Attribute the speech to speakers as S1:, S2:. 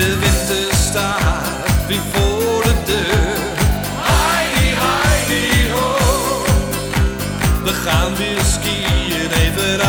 S1: de winter staat voor de deur. Heidi, Heidi, ho. We gaan weer skiën even